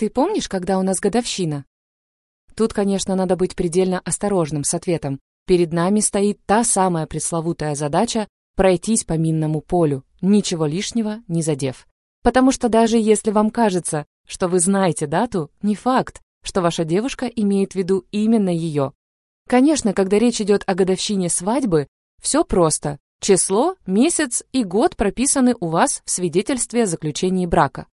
«Ты помнишь, когда у нас годовщина?» Тут, конечно, надо быть предельно осторожным с ответом. Перед нами стоит та самая пресловутая задача пройтись по минному полю, ничего лишнего не задев. Потому что даже если вам кажется, что вы знаете дату, не факт, что ваша девушка имеет в виду именно ее. Конечно, когда речь идет о годовщине свадьбы, все просто. Число, месяц и год прописаны у вас в свидетельстве о заключении брака.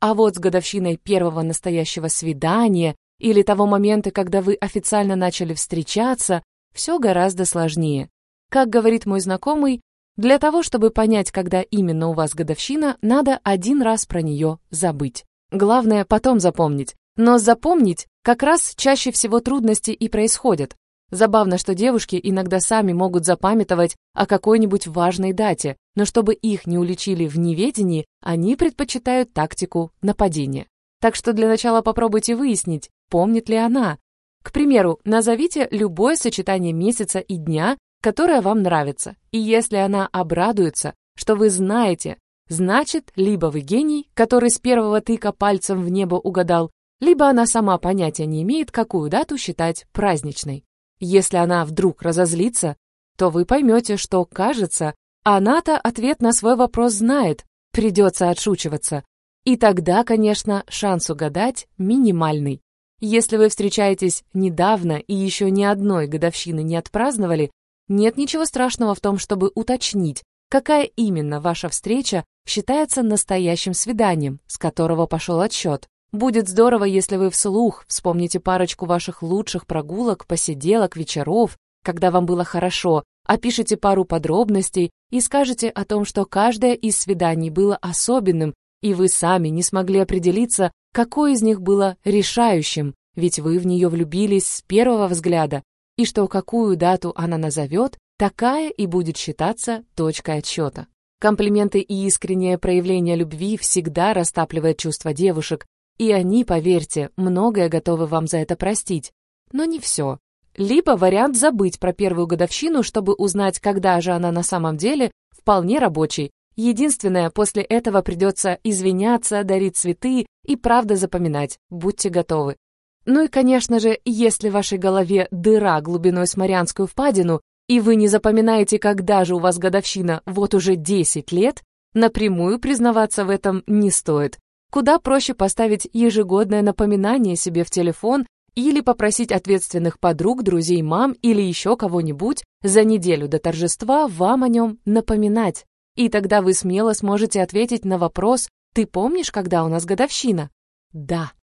А вот с годовщиной первого настоящего свидания или того момента, когда вы официально начали встречаться, все гораздо сложнее. Как говорит мой знакомый, для того, чтобы понять, когда именно у вас годовщина, надо один раз про нее забыть. Главное потом запомнить. Но запомнить как раз чаще всего трудности и происходят. Забавно, что девушки иногда сами могут запамятовать о какой-нибудь важной дате, но чтобы их не уличили в неведении, они предпочитают тактику нападения. Так что для начала попробуйте выяснить, помнит ли она. К примеру, назовите любое сочетание месяца и дня, которое вам нравится. И если она обрадуется, что вы знаете, значит, либо вы гений, который с первого тыка пальцем в небо угадал, либо она сама понятия не имеет, какую дату считать праздничной. Если она вдруг разозлится, то вы поймете, что, кажется, она-то ответ на свой вопрос знает, придется отшучиваться. И тогда, конечно, шанс угадать минимальный. Если вы встречаетесь недавно и еще ни одной годовщины не отпраздновали, нет ничего страшного в том, чтобы уточнить, какая именно ваша встреча считается настоящим свиданием, с которого пошел отсчет. Будет здорово, если вы вслух вспомните парочку ваших лучших прогулок, посиделок, вечеров, когда вам было хорошо, опишите пару подробностей и скажете о том, что каждое из свиданий было особенным, и вы сами не смогли определиться, какое из них было решающим, ведь вы в нее влюбились с первого взгляда, и что какую дату она назовет, такая и будет считаться точкой отсчета. Комплименты и искреннее проявление любви всегда растапливает чувства девушек, и они, поверьте, многое готовы вам за это простить. Но не все. Либо вариант забыть про первую годовщину, чтобы узнать, когда же она на самом деле, вполне рабочий. Единственное, после этого придется извиняться, дарить цветы и правда запоминать. Будьте готовы. Ну и, конечно же, если в вашей голове дыра глубиной с Марианскую впадину, и вы не запоминаете, когда же у вас годовщина вот уже 10 лет, напрямую признаваться в этом не стоит. Куда проще поставить ежегодное напоминание себе в телефон или попросить ответственных подруг, друзей, мам или еще кого-нибудь за неделю до торжества вам о нем напоминать. И тогда вы смело сможете ответить на вопрос «Ты помнишь, когда у нас годовщина?» Да.